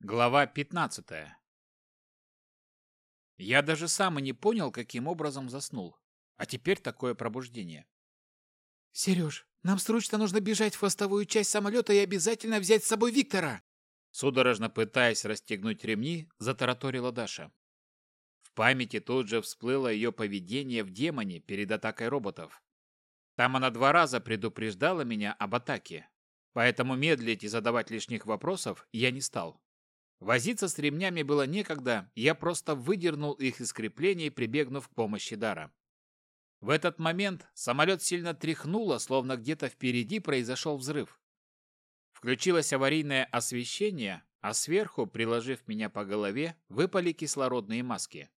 Глава 15. Я даже сам и не понял, каким образом заснул. А теперь такое пробуждение. «Сереж, нам срочно нужно бежать в хвостовую часть самолета и обязательно взять с собой Виктора!» Судорожно пытаясь расстегнуть ремни, затараторила Даша. В памяти тут же всплыло ее поведение в демоне перед атакой роботов. Там она два раза предупреждала меня об атаке, поэтому медлить и задавать лишних вопросов я не стал. Возиться с ремнями было некогда, я просто выдернул их из креплений, прибегнув к помощи дара. В этот момент самолет сильно тряхнуло, словно где-то впереди произошел взрыв. Включилось аварийное освещение, а сверху, приложив меня по голове, выпали кислородные маски.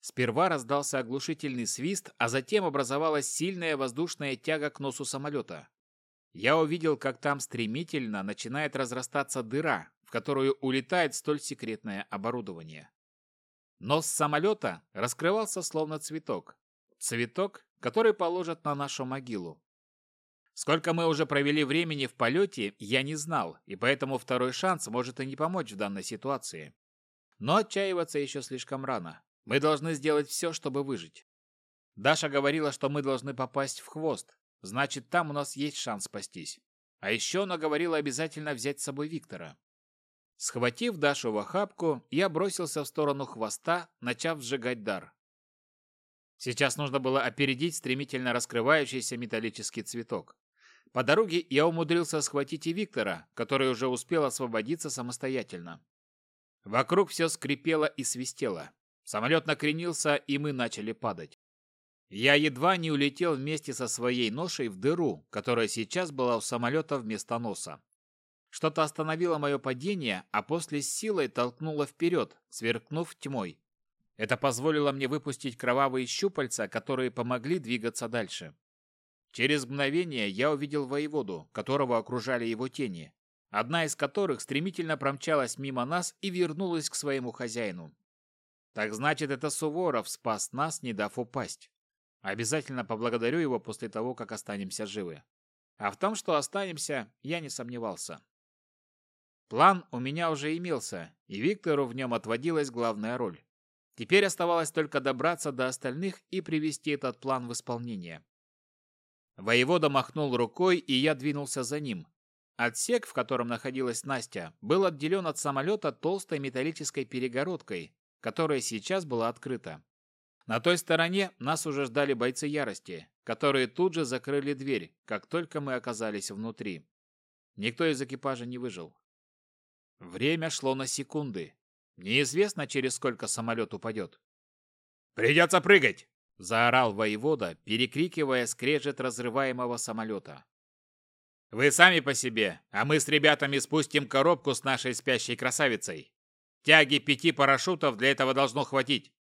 Сперва раздался оглушительный свист, а затем образовалась сильная воздушная тяга к носу самолета. Я увидел, как там стремительно начинает разрастаться дыра, которую улетает столь секретное оборудование. Нос самолета раскрывался словно цветок. Цветок, который положат на нашу могилу. Сколько мы уже провели времени в полете, я не знал, и поэтому второй шанс может и не помочь в данной ситуации. Но отчаиваться еще слишком рано. Мы должны сделать все, чтобы выжить. Даша говорила, что мы должны попасть в хвост, значит, там у нас есть шанс спастись. А еще она говорила обязательно взять с собой Виктора. Схватив Дашу в охапку, я бросился в сторону хвоста, начав сжигать дар. Сейчас нужно было опередить стремительно раскрывающийся металлический цветок. По дороге я умудрился схватить и Виктора, который уже успел освободиться самостоятельно. Вокруг все скрипело и свистело. Самолет накренился, и мы начали падать. Я едва не улетел вместе со своей ношей в дыру, которая сейчас была у самолета вместо носа. Что-то остановило мое падение, а после с силой толкнуло вперед, сверкнув тьмой. Это позволило мне выпустить кровавые щупальца, которые помогли двигаться дальше. Через мгновение я увидел воеводу, которого окружали его тени, одна из которых стремительно промчалась мимо нас и вернулась к своему хозяину. Так значит, это Суворов спас нас, не дав упасть. Обязательно поблагодарю его после того, как останемся живы. А в том, что останемся, я не сомневался. План у меня уже имелся, и Виктору в нем отводилась главная роль. Теперь оставалось только добраться до остальных и привести этот план в исполнение. Воевода махнул рукой, и я двинулся за ним. Отсек, в котором находилась Настя, был отделен от самолета толстой металлической перегородкой, которая сейчас была открыта. На той стороне нас уже ждали бойцы ярости, которые тут же закрыли дверь, как только мы оказались внутри. Никто из экипажа не выжил. Время шло на секунды. Неизвестно, через сколько самолет упадет. «Придется прыгать!» – заорал воевода, перекрикивая скрежет разрываемого самолета. «Вы сами по себе, а мы с ребятами спустим коробку с нашей спящей красавицей. Тяги пяти парашютов для этого должно хватить».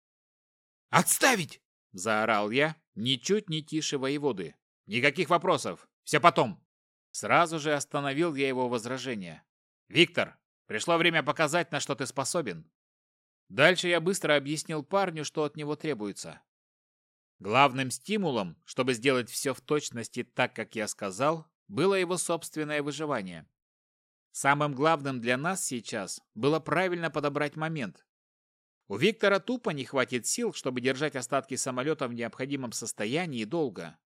«Отставить!» – заорал я, ничуть не тише воеводы. «Никаких вопросов, все потом». Сразу же остановил я его возражение. «Виктор, Пришло время показать, на что ты способен. Дальше я быстро объяснил парню, что от него требуется. Главным стимулом, чтобы сделать все в точности так, как я сказал, было его собственное выживание. Самым главным для нас сейчас было правильно подобрать момент. У Виктора тупо не хватит сил, чтобы держать остатки самолета в необходимом состоянии долго.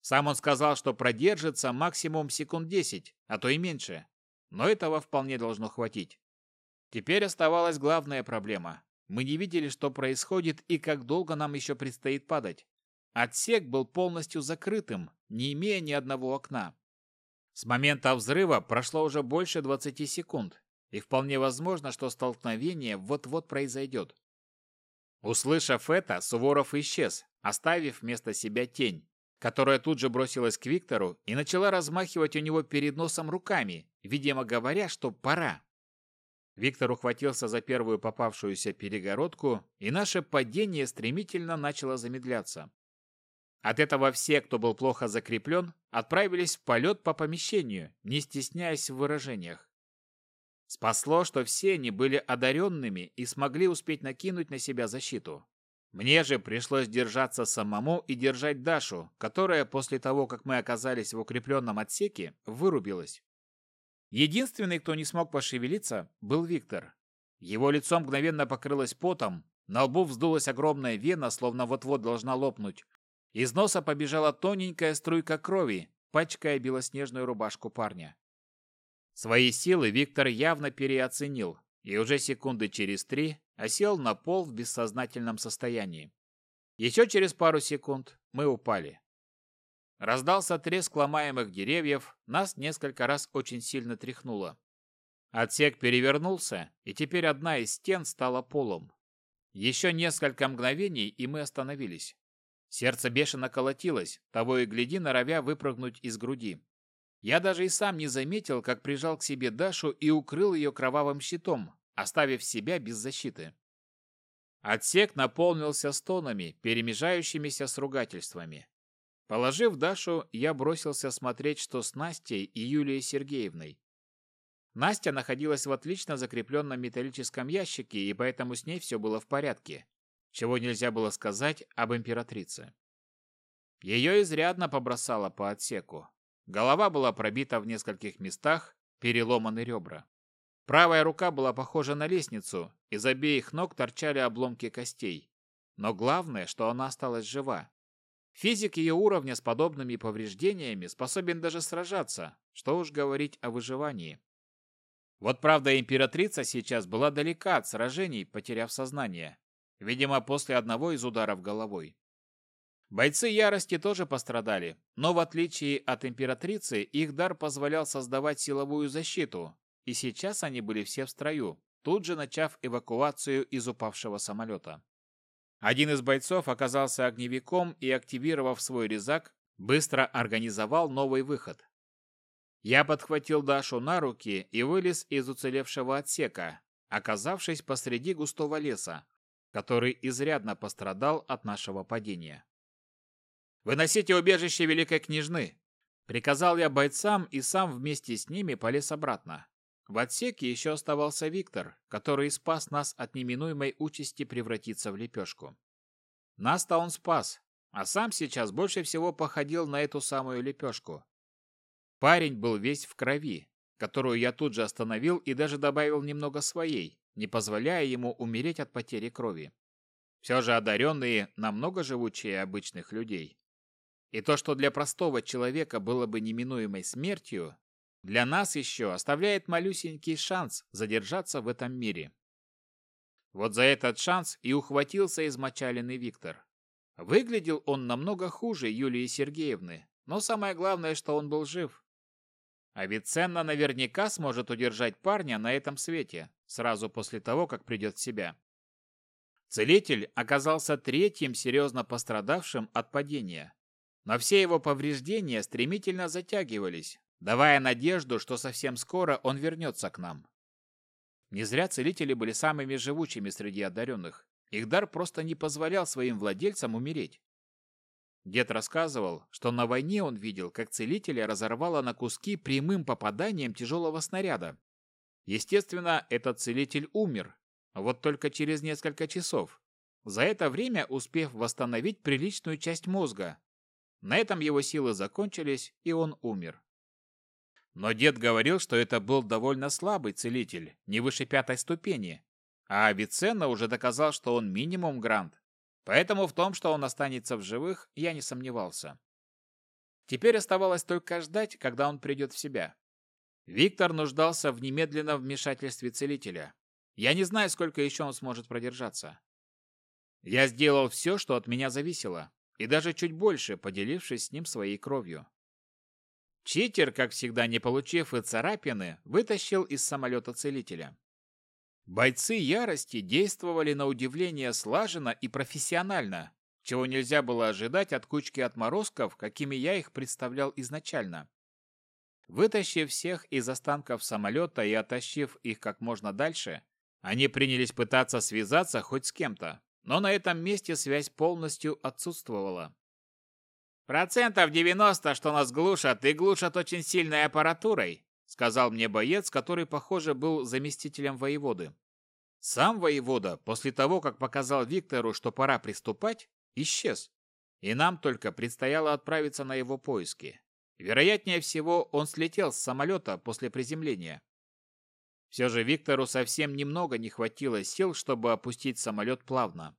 Сам он сказал, что продержится максимум секунд 10, а то и меньше но этого вполне должно хватить. Теперь оставалась главная проблема. Мы не видели, что происходит и как долго нам еще предстоит падать. Отсек был полностью закрытым, не имея ни одного окна. С момента взрыва прошло уже больше 20 секунд, и вполне возможно, что столкновение вот-вот произойдет. Услышав это, Суворов исчез, оставив вместо себя тень, которая тут же бросилась к Виктору и начала размахивать у него перед носом руками, видимо говоря, что пора. Виктор ухватился за первую попавшуюся перегородку, и наше падение стремительно начало замедляться. От этого все, кто был плохо закреплен, отправились в полет по помещению, не стесняясь в выражениях. Спасло, что все они были одаренными и смогли успеть накинуть на себя защиту. Мне же пришлось держаться самому и держать Дашу, которая после того, как мы оказались в укрепленном отсеке, вырубилась. Единственный, кто не смог пошевелиться, был Виктор. Его лицо мгновенно покрылось потом, на лбу вздулась огромная вена, словно вот-вот должна лопнуть. Из носа побежала тоненькая струйка крови, пачкая белоснежную рубашку парня. Свои силы Виктор явно переоценил и уже секунды через три осел на пол в бессознательном состоянии. Еще через пару секунд мы упали. Раздался треск ломаемых деревьев, нас несколько раз очень сильно тряхнуло. Отсек перевернулся, и теперь одна из стен стала полом. Еще несколько мгновений, и мы остановились. Сердце бешено колотилось, того и гляди, норовя выпрыгнуть из груди. Я даже и сам не заметил, как прижал к себе Дашу и укрыл ее кровавым щитом, оставив себя без защиты. Отсек наполнился стонами, перемежающимися с ругательствами. Положив Дашу, я бросился смотреть, что с Настей и Юлией Сергеевной. Настя находилась в отлично закрепленном металлическом ящике, и поэтому с ней все было в порядке, чего нельзя было сказать об императрице. Ее изрядно побросало по отсеку. Голова была пробита в нескольких местах, переломаны ребра. Правая рука была похожа на лестницу, из обеих ног торчали обломки костей. Но главное, что она осталась жива. Физик ее уровня с подобными повреждениями способен даже сражаться, что уж говорить о выживании. Вот правда, императрица сейчас была далека от сражений, потеряв сознание. Видимо, после одного из ударов головой. Бойцы ярости тоже пострадали, но в отличие от императрицы, их дар позволял создавать силовую защиту, и сейчас они были все в строю, тут же начав эвакуацию из упавшего самолета. Один из бойцов оказался огневиком и, активировав свой резак, быстро организовал новый выход. Я подхватил Дашу на руки и вылез из уцелевшего отсека, оказавшись посреди густого леса, который изрядно пострадал от нашего падения. «Выносите убежище Великой Княжны!» Приказал я бойцам и сам вместе с ними полез обратно. В отсеке еще оставался Виктор, который спас нас от неминуемой участи превратиться в лепешку. Нас-то он спас, а сам сейчас больше всего походил на эту самую лепешку. Парень был весь в крови, которую я тут же остановил и даже добавил немного своей, не позволяя ему умереть от потери крови. Все же одаренные намного живучее обычных людей. И то, что для простого человека было бы неминуемой смертью, для нас еще оставляет малюсенький шанс задержаться в этом мире. Вот за этот шанс и ухватился измочаленный Виктор. Выглядел он намного хуже Юлии Сергеевны, но самое главное, что он был жив. А ведь Ценна наверняка сможет удержать парня на этом свете, сразу после того, как придет в себя. Целитель оказался третьим серьезно пострадавшим от падения. Но все его повреждения стремительно затягивались, давая надежду, что совсем скоро он вернется к нам. Не зря целители были самыми живучими среди одаренных. Их дар просто не позволял своим владельцам умереть. Дед рассказывал, что на войне он видел, как целителя разорвало на куски прямым попаданием тяжелого снаряда. Естественно, этот целитель умер, вот только через несколько часов, за это время успев восстановить приличную часть мозга. На этом его силы закончились, и он умер. Но дед говорил, что это был довольно слабый целитель, не выше пятой ступени, а Авиценна уже доказал, что он минимум грант. Поэтому в том, что он останется в живых, я не сомневался. Теперь оставалось только ждать, когда он придет в себя. Виктор нуждался в немедленном вмешательстве целителя. Я не знаю, сколько еще он сможет продержаться. Я сделал все, что от меня зависело, и даже чуть больше, поделившись с ним своей кровью. Читер, как всегда не получив и царапины, вытащил из самолета целителя. Бойцы ярости действовали на удивление слаженно и профессионально, чего нельзя было ожидать от кучки отморозков, какими я их представлял изначально. Вытащив всех из останков самолета и оттащив их как можно дальше, они принялись пытаться связаться хоть с кем-то, но на этом месте связь полностью отсутствовала. «Процентов 90, что нас глушат, и глушат очень сильной аппаратурой», сказал мне боец, который, похоже, был заместителем воеводы. Сам воевода, после того, как показал Виктору, что пора приступать, исчез. И нам только предстояло отправиться на его поиски. Вероятнее всего, он слетел с самолета после приземления. Все же Виктору совсем немного не хватило сил, чтобы опустить самолет плавно.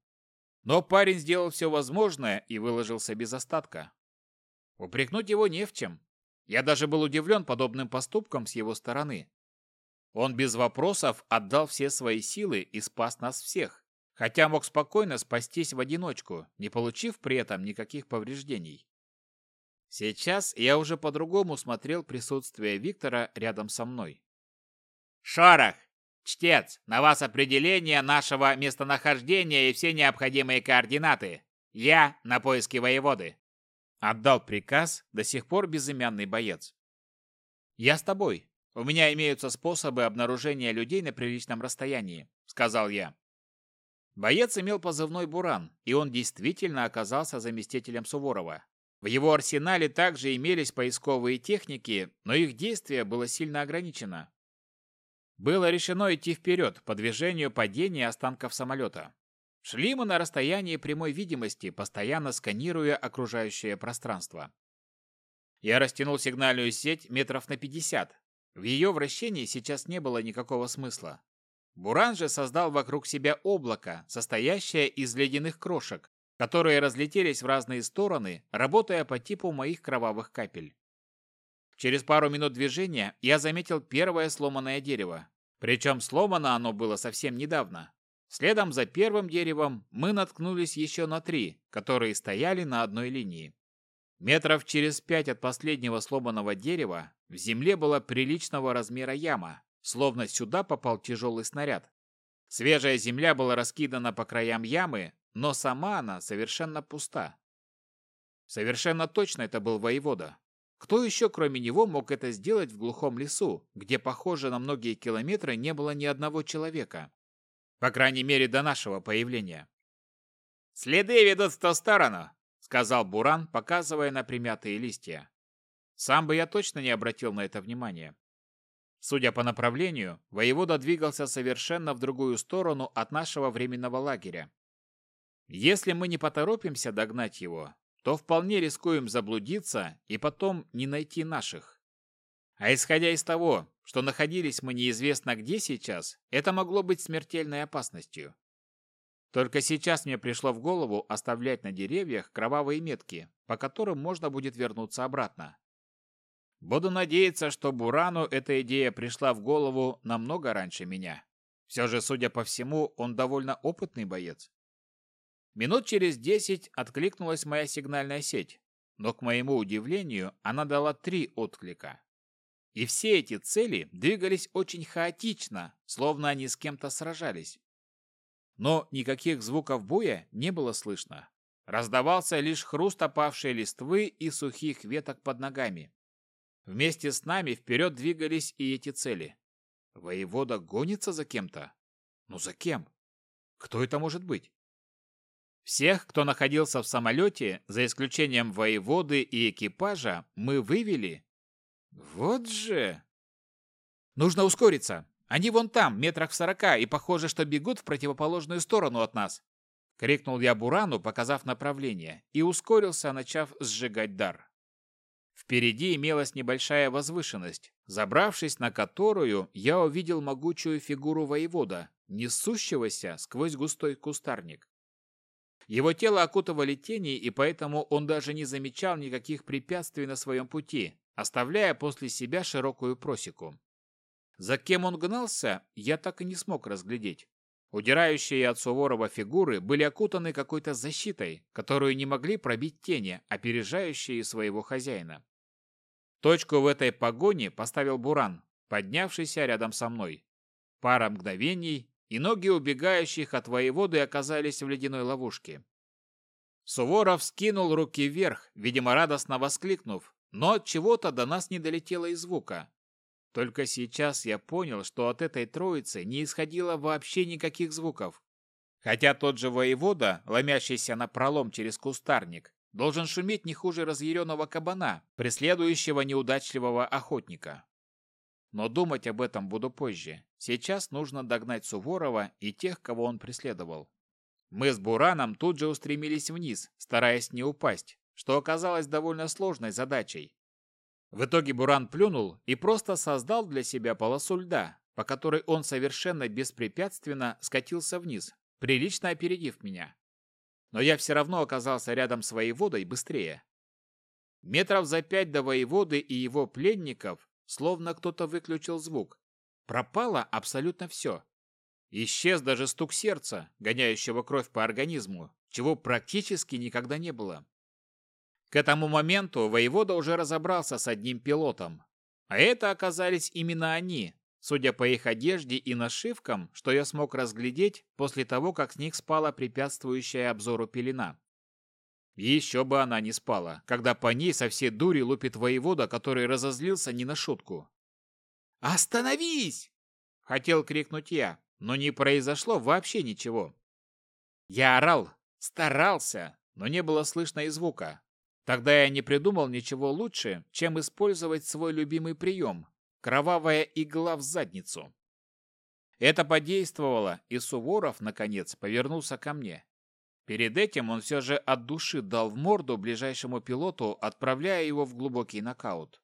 Но парень сделал все возможное и выложился без остатка. Упрекнуть его не в чем. Я даже был удивлен подобным поступком с его стороны. Он без вопросов отдал все свои силы и спас нас всех, хотя мог спокойно спастись в одиночку, не получив при этом никаких повреждений. Сейчас я уже по-другому смотрел присутствие Виктора рядом со мной. «Шорох! Чтец, на вас определение нашего местонахождения и все необходимые координаты. Я на поиске воеводы!» Отдал приказ до сих пор безымянный боец. «Я с тобой. У меня имеются способы обнаружения людей на приличном расстоянии», — сказал я. Боец имел позывной «Буран», и он действительно оказался заместителем Суворова. В его арсенале также имелись поисковые техники, но их действие было сильно ограничено. Было решено идти вперед по движению падения останков самолета. Шли мы на расстоянии прямой видимости, постоянно сканируя окружающее пространство. Я растянул сигнальную сеть метров на 50. В ее вращении сейчас не было никакого смысла. Буран же создал вокруг себя облако, состоящее из ледяных крошек, которые разлетелись в разные стороны, работая по типу моих кровавых капель. Через пару минут движения я заметил первое сломанное дерево. Причем сломано оно было совсем недавно. Следом за первым деревом мы наткнулись еще на три, которые стояли на одной линии. Метров через пять от последнего сломанного дерева в земле была приличного размера яма, словно сюда попал тяжелый снаряд. Свежая земля была раскидана по краям ямы, но сама она совершенно пуста. Совершенно точно это был воевода. Кто еще, кроме него, мог это сделать в глухом лесу, где, похоже, на многие километры не было ни одного человека? По крайней мере, до нашего появления. «Следы ведут в ту сторону», — сказал Буран, показывая на примятые листья. Сам бы я точно не обратил на это внимания. Судя по направлению, воевода двигался совершенно в другую сторону от нашего временного лагеря. Если мы не поторопимся догнать его, то вполне рискуем заблудиться и потом не найти наших. А исходя из того, что находились мы неизвестно где сейчас, это могло быть смертельной опасностью. Только сейчас мне пришло в голову оставлять на деревьях кровавые метки, по которым можно будет вернуться обратно. Буду надеяться, что Бурану эта идея пришла в голову намного раньше меня. Все же, судя по всему, он довольно опытный боец. Минут через десять откликнулась моя сигнальная сеть, но, к моему удивлению, она дала три отклика. И все эти цели двигались очень хаотично, словно они с кем-то сражались. Но никаких звуков боя не было слышно. Раздавался лишь хруст опавшей листвы и сухих веток под ногами. Вместе с нами вперед двигались и эти цели. Воевода гонится за кем-то? Ну за кем? Кто это может быть? Всех, кто находился в самолете, за исключением воеводы и экипажа, мы вывели. Вот же! Нужно ускориться. Они вон там, метрах в сорока, и похоже, что бегут в противоположную сторону от нас. Крикнул я Бурану, показав направление, и ускорился, начав сжигать дар. Впереди имелась небольшая возвышенность, забравшись на которую, я увидел могучую фигуру воевода, несущегося сквозь густой кустарник. Его тело окутывали тени, и поэтому он даже не замечал никаких препятствий на своем пути, оставляя после себя широкую просеку. За кем он гнался, я так и не смог разглядеть. Удирающие от Суворова фигуры были окутаны какой-то защитой, которую не могли пробить тени, опережающие своего хозяина. Точку в этой погоне поставил Буран, поднявшийся рядом со мной. Пара мгновений, и ноги убегающих от воеводы оказались в ледяной ловушке. Суворов скинул руки вверх, видимо, радостно воскликнув, но от чего-то до нас не долетело и звука. Только сейчас я понял, что от этой троицы не исходило вообще никаких звуков. Хотя тот же воевода, ломящийся на пролом через кустарник, должен шуметь не хуже разъяренного кабана, преследующего неудачливого охотника. Но думать об этом буду позже. Сейчас нужно догнать Суворова и тех, кого он преследовал. Мы с Бураном тут же устремились вниз, стараясь не упасть, что оказалось довольно сложной задачей. В итоге Буран плюнул и просто создал для себя полосу льда, по которой он совершенно беспрепятственно скатился вниз, прилично опередив меня. Но я все равно оказался рядом с воеводой быстрее. Метров за пять до воеводы и его пленников словно кто-то выключил звук. Пропало абсолютно все. Исчез даже стук сердца, гоняющего кровь по организму, чего практически никогда не было. К этому моменту воевода уже разобрался с одним пилотом. А это оказались именно они, судя по их одежде и нашивкам, что я смог разглядеть после того, как с них спала препятствующая обзору пелена. Еще бы она не спала, когда по ней со всей дури лупит воевода, который разозлился не на шутку. «Остановись!» – хотел крикнуть я, но не произошло вообще ничего. Я орал, старался, но не было слышно и звука. Тогда я не придумал ничего лучше, чем использовать свой любимый прием – кровавая игла в задницу. Это подействовало, и Суворов, наконец, повернулся ко мне. Перед этим он все же от души дал в морду ближайшему пилоту, отправляя его в глубокий нокаут.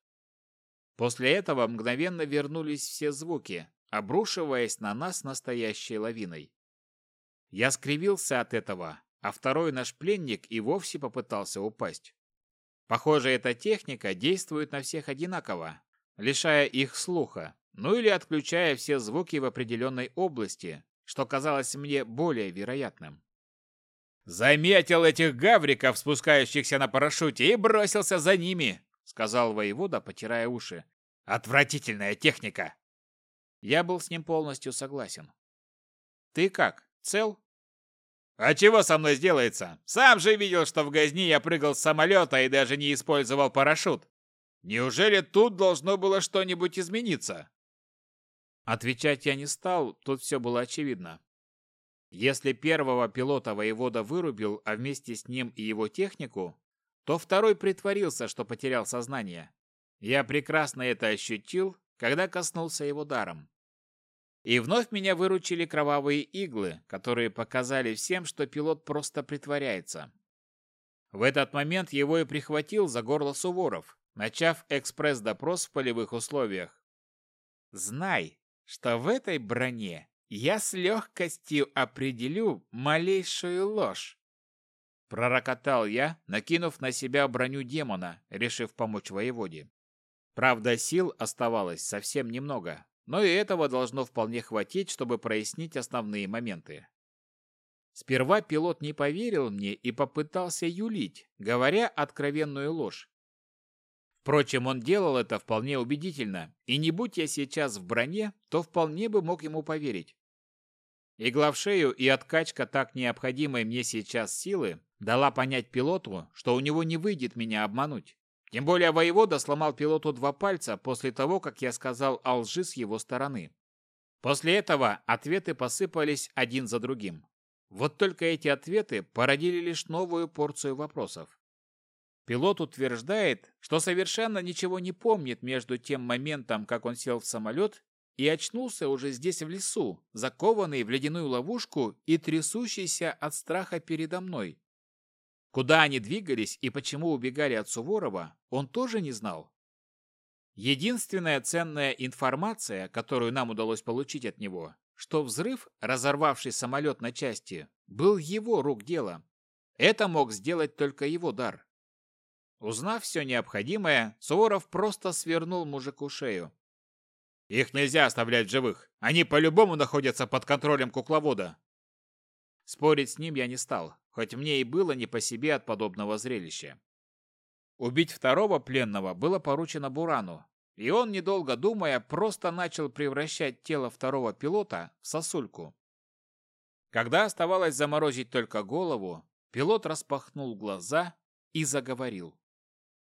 После этого мгновенно вернулись все звуки, обрушиваясь на нас настоящей лавиной. Я скривился от этого, а второй наш пленник и вовсе попытался упасть. Похоже, эта техника действует на всех одинаково, лишая их слуха, ну или отключая все звуки в определенной области, что казалось мне более вероятным. «Заметил этих гавриков, спускающихся на парашюте, и бросился за ними», — сказал воевода, потирая уши. «Отвратительная техника!» Я был с ним полностью согласен. «Ты как, цел?» «А чего со мной сделается? Сам же видел, что в Газни я прыгал с самолета и даже не использовал парашют. Неужели тут должно было что-нибудь измениться?» Отвечать я не стал, тут все было очевидно. Если первого пилота воевода вырубил, а вместе с ним и его технику, то второй притворился, что потерял сознание. Я прекрасно это ощутил, когда коснулся его даром. И вновь меня выручили кровавые иглы, которые показали всем, что пилот просто притворяется. В этот момент его и прихватил за горло Суворов, начав экспресс-допрос в полевых условиях. «Знай, что в этой броне я с легкостью определю малейшую ложь. Пророкотал я, накинув на себя броню демона, решив помочь воеводе. Правда, сил оставалось совсем немного, но и этого должно вполне хватить, чтобы прояснить основные моменты. Сперва пилот не поверил мне и попытался юлить, говоря откровенную ложь. Впрочем, он делал это вполне убедительно, и не будь я сейчас в броне, то вполне бы мог ему поверить. Игла в шею и откачка так необходимой мне сейчас силы дала понять пилоту, что у него не выйдет меня обмануть. Тем более воевода сломал пилоту два пальца после того, как я сказал о лжи с его стороны. После этого ответы посыпались один за другим. Вот только эти ответы породили лишь новую порцию вопросов. Пилот утверждает, что совершенно ничего не помнит между тем моментом, как он сел в самолет, и очнулся уже здесь в лесу, закованный в ледяную ловушку и трясущийся от страха передо мной. Куда они двигались и почему убегали от Суворова, он тоже не знал. Единственная ценная информация, которую нам удалось получить от него, что взрыв, разорвавший самолет на части, был его рук дело. Это мог сделать только его дар. Узнав все необходимое, Суворов просто свернул мужику шею. Их нельзя оставлять живых. Они по-любому находятся под контролем кукловода. Спорить с ним я не стал, хоть мне и было не по себе от подобного зрелища. Убить второго пленного было поручено Бурану, и он, недолго думая, просто начал превращать тело второго пилота в сосульку. Когда оставалось заморозить только голову, пилот распахнул глаза и заговорил.